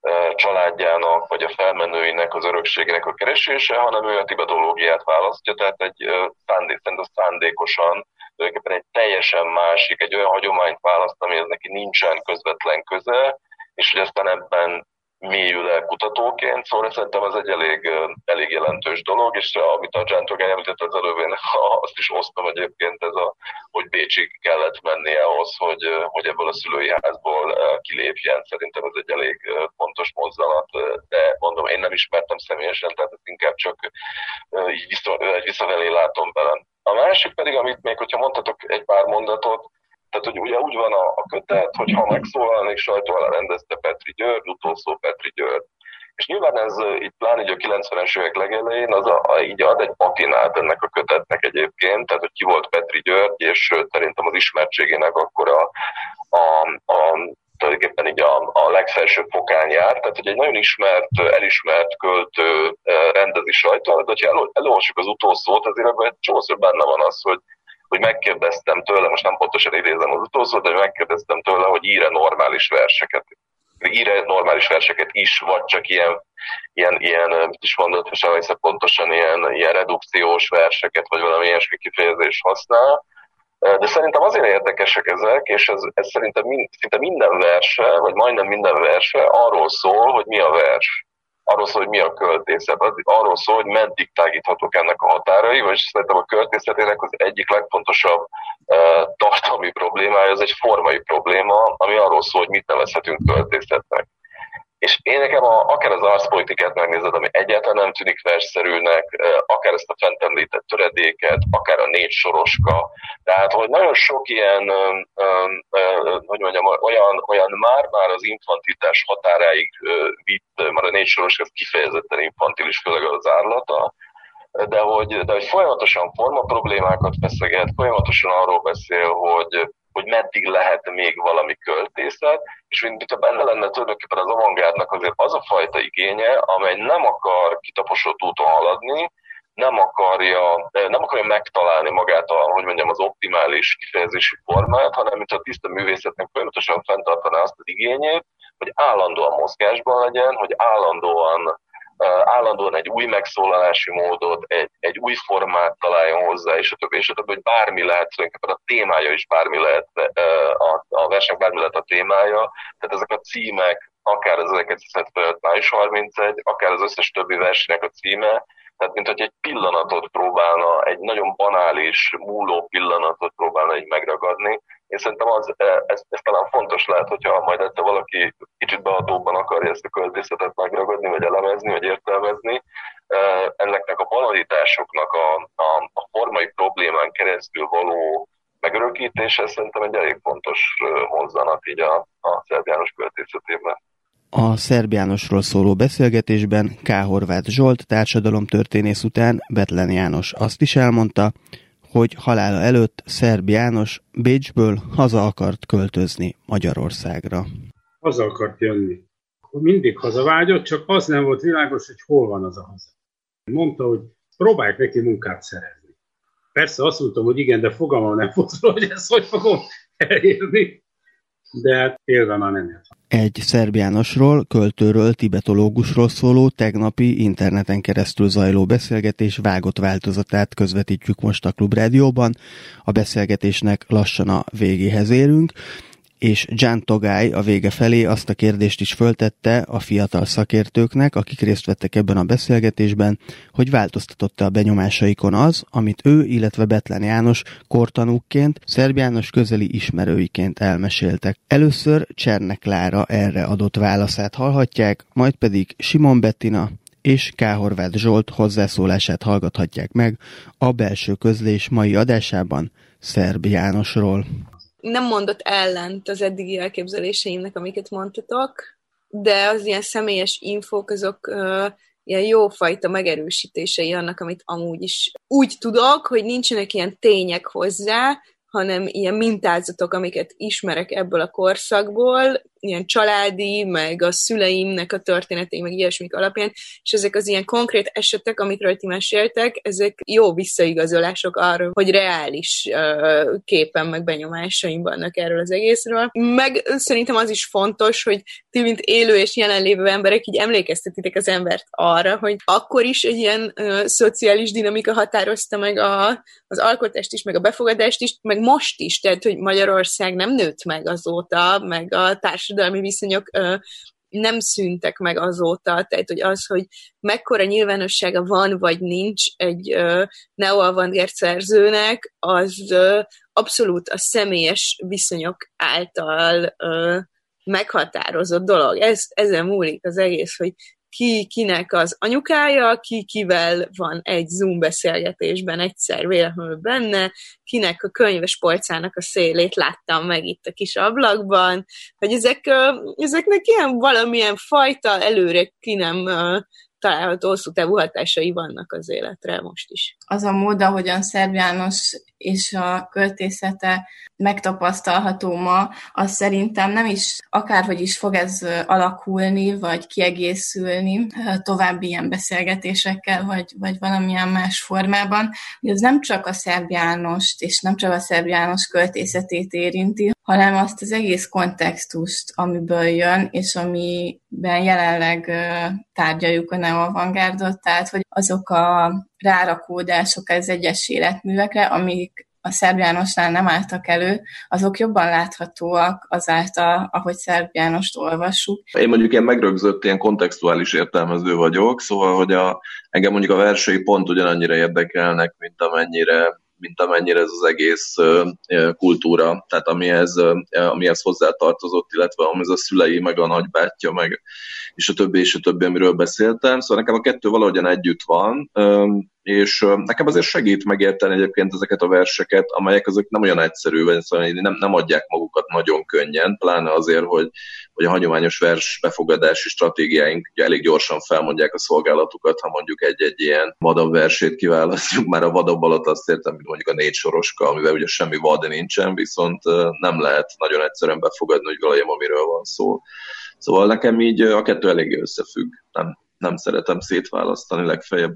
e, családjának, vagy a felmenőinek az örökségének a keresése, hanem ő a tibetológiát választja, tehát egy e, szándék, szándékosan tulajdonképpen egy teljesen másik, egy olyan hagyományt választ, amihez neki nincsen közvetlen köze, és hogy aztán ebben mélyül kutatóként, szóval szerintem ez egy elég, elég jelentős dolog, és amit a Togány említett az előbb, én azt is osztom egyébként, ez a, hogy Bécsig kellett mennie ahhoz, hogy, hogy ebből a szülői házból kilépjen. Szerintem ez egy elég fontos mozzanat, de mondom, én nem ismertem személyesen, tehát ezt inkább csak így vissza, visszavelé látom vele. A másik pedig, amit még, hogyha mondhatok egy pár mondatot, tehát, hogy ugye úgy van a, a kötet, hogy ha megszólalnék sajtó alá rendezte Petri György, utolsó Petri György. És nyilván ez itt pláne így a 90-es évek legelején, az a, a, így ad egy patinát ennek a kötetnek egyébként, tehát hogy ki volt Petri György, és szerintem az ismertségének akkor a, a, a tulajdonképpen így a, a legfelsőbb fokán jár, tehát hogy egy nagyon ismert, elismert költő rendezi sajtó, de elol, elolvassuk az utolsót, azért ebben csomószor benne van az, hogy hogy megkérdeztem tőle, most nem pontosan idézem az utolsót, de megkérdeztem tőle, hogy íre normális verseket. Íre normális verseket is, vagy csak ilyen, ilyen, ilyen mit is mondott, hiszem pontosan ilyen, ilyen redukciós verseket, vagy valami ilyesmi kifejezés használ. De szerintem azért érdekesek ezek, és ez, ez szerintem mind, szinte minden verse, vagy majdnem minden verse arról szól, hogy mi a vers arról szól, hogy mi a költészet, az, arról szól, hogy meddig tágíthatók ennek a határai, vagy szerintem a költészetének az egyik legfontosabb uh, tartalmi problémája, az egy formai probléma, ami arról szól, hogy mit nevezhetünk költészetnek. És én nekem a, akár az arszpolitikát megnézed, ami egyáltalán nem tűnik versszerűnek, akár ezt a fent említett töredéket, akár a négy soroska. Tehát, hogy nagyon sok ilyen, hogy mondjam, olyan, olyan már-már az infantilitás határáig vitt, már a négy soroska kifejezetten infantilis, főleg az árlata, de hogy, de hogy folyamatosan forma problémákat feszeget, folyamatosan arról beszél, hogy, hogy meddig lehet még valami költészet, és mint benne lenne tulajdonképpen az avantgárdnak azért az a fajta igénye, amely nem akar kitaposott úton haladni, nem akarja, nem akarja megtalálni magát a, hogy mondjam, az optimális kifejezési formát, hanem mint a tiszta művészetnek folyamatosan fenntartaná azt az igényét, hogy állandóan mozgásban legyen, hogy állandóan állandóan egy új megszólalási módot, egy, egy új formát találjon hozzá, és a többi, és a többi, hogy bármi lehet, a témája is bármi lehet, a, a verseny bármi lehet a témája, tehát ezek a címek, akár az 1975. május 31, akár az összes többi versenynek a címe, tehát, mint hogy egy pillanatot próbálna, egy nagyon banális, múló pillanatot próbálna így megragadni. Én szerintem az, e, ez, ez talán fontos lehet, hogyha majd egyszer valaki kicsit behatóbban akarja ezt a költészetet megragadni, vagy elemezni, vagy értelmezni. E, Ennek a banalitásoknak a, a, a formai problémán keresztül való megörökítése szerintem egy elég fontos mozzanat így a, a szerbiános költészetében.
A szerbiánosról szóló beszélgetésben K. Horváth Zsolt társadalomtörténész után Betlen János azt is elmondta, hogy halála előtt Szerb János Bécsből haza akart költözni Magyarországra.
Haza akart jönni. Mindig hazavágyott, csak az nem volt világos, hogy hol van az a haza. Mondta, hogy próbálják neki munkát szerezni. Persze azt mondtam, hogy igen, de fogalmam nem volt hogy ezt hogy fogom elérni de hát élve már nem jött.
Egy szerbiánosról, költőről, tibetológusról szóló tegnapi interneten keresztül zajló beszélgetés vágott változatát közvetítjük most a Klubrádióban. A beszélgetésnek lassan a végéhez érünk és Jan Togály a vége felé azt a kérdést is föltette a fiatal szakértőknek, akik részt vettek ebben a beszélgetésben, hogy változtatott a benyomásaikon az, amit ő, illetve Betlen János kortanúkként, Szerb János közeli ismerőiként elmeséltek. Először Csernek Lára erre adott válaszát hallhatják, majd pedig Simon Bettina, és K. Horváth Zsolt hozzászólását hallgathatják meg a belső közlés mai adásában Szerb Jánosról
nem mondott ellent az eddigi elképzeléseimnek, amiket mondtatok, de az ilyen személyes infók, azok uh, ilyen jófajta megerősítései annak, amit amúgy is úgy tudok, hogy nincsenek ilyen tények hozzá, hanem ilyen mintázatok, amiket ismerek ebből a korszakból, ilyen családi, meg a szüleimnek a történetei, meg ilyesmik alapján, és ezek az ilyen konkrét esetek, amikről ti meséltek, ezek jó visszaigazolások arra, hogy reális uh, képen, meg benyomásaim vannak erről az egészről. Meg szerintem az is fontos, hogy ti, mint élő és jelenlévő emberek, így emlékeztetitek az embert arra, hogy akkor is egy ilyen uh, szociális dinamika határozta meg a, az alkotást is, meg a befogadást is, meg most is, tehát, hogy Magyarország nem nőtt meg azóta, meg a társadalmi viszonyok ö, nem szűntek meg azóta, tehát hogy az, hogy mekkora nyilvánossága van, vagy nincs egy neo-avantgárd szerzőnek, az uh, abszolút a személyes viszonyok által uh, meghatározott dolog. Ez, ezen múlik az egész, hogy ki kinek az anyukája, ki kivel van egy Zoom beszélgetésben egyszer véletlenül benne, kinek a könyves polcának a szélét láttam meg itt a kis ablakban, hogy ezek, ezeknek ilyen valamilyen fajta előre ki nem található hosszú távú hatásai vannak az életre most is.
Az a mód, ahogyan Szerb János és a költészete megtapasztalható ma, az szerintem nem is akárhogy is fog ez alakulni, vagy kiegészülni további ilyen beszélgetésekkel, vagy, vagy valamilyen más formában, hogy az nem csak a Szerb Jánost, és nem csak a Szerb János költészetét érinti, hanem azt az egész kontextust, amiből jön, és amiben jelenleg tárgyaljuk a neoavantgárdot, tehát hogy azok a rárakódások az egyes életművekre, amik a Szerb Jánosnál nem álltak elő, azok jobban láthatóak azáltal, ahogy Szerb Jánost olvassuk.
Én mondjuk ilyen megrögzött ilyen kontextuális értelmező vagyok, szóval, hogy a, engem mondjuk a versei pont ugyanannyira érdekelnek, mint amennyire mint amennyire ez az egész kultúra, tehát amihez, amihez hozzátartozott, illetve amihez a szülei, meg a nagybátyja, meg és a többi, és a többi, amiről beszéltem. Szóval nekem a kettő valahogyan együtt van, és nekem azért segít megérteni egyébként ezeket a verseket, amelyek azok nem olyan egyszerű, szóval nem, nem adják magukat nagyon könnyen, pláne azért, hogy, hogy a hagyományos vers befogadási stratégiáink ugye elég gyorsan felmondják a szolgálatukat, ha mondjuk egy-egy ilyen vadabb versét kiválasztjuk, már a vadabb alatt azt értem, mint mondjuk a négy soroska, amivel ugye semmi vad nincsen, viszont nem lehet nagyon egyszerűen befogadni, hogy valami, amiről van szó. Szóval nekem így a kettő eléggé összefügg. Nem, nem szeretem szétválasztani, legfeljebb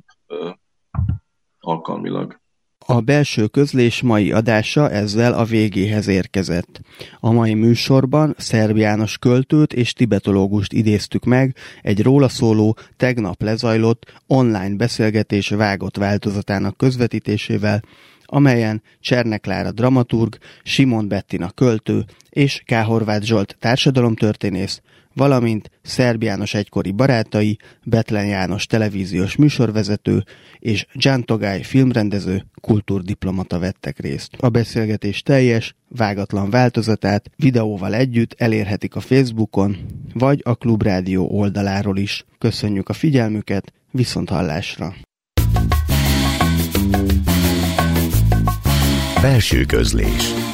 alkalmilag.
A belső közlés mai adása ezzel a végéhez érkezett. A mai műsorban Szerb János költőt és tibetológust idéztük meg egy róla szóló, tegnap lezajlott online beszélgetés vágott változatának közvetítésével, amelyen Csernek Lára dramaturg, Simon Bettina költő és K. Horváth Zsolt társadalomtörténész valamint Szerb János egykori barátai, Betlen János televíziós műsorvezető és Gian Togály filmrendező, kultúrdiplomata vettek részt. A beszélgetés teljes, vágatlan változatát videóval együtt elérhetik a Facebookon, vagy a Klubrádió oldaláról is. Köszönjük a figyelmüket, viszont hallásra!
Belső közlés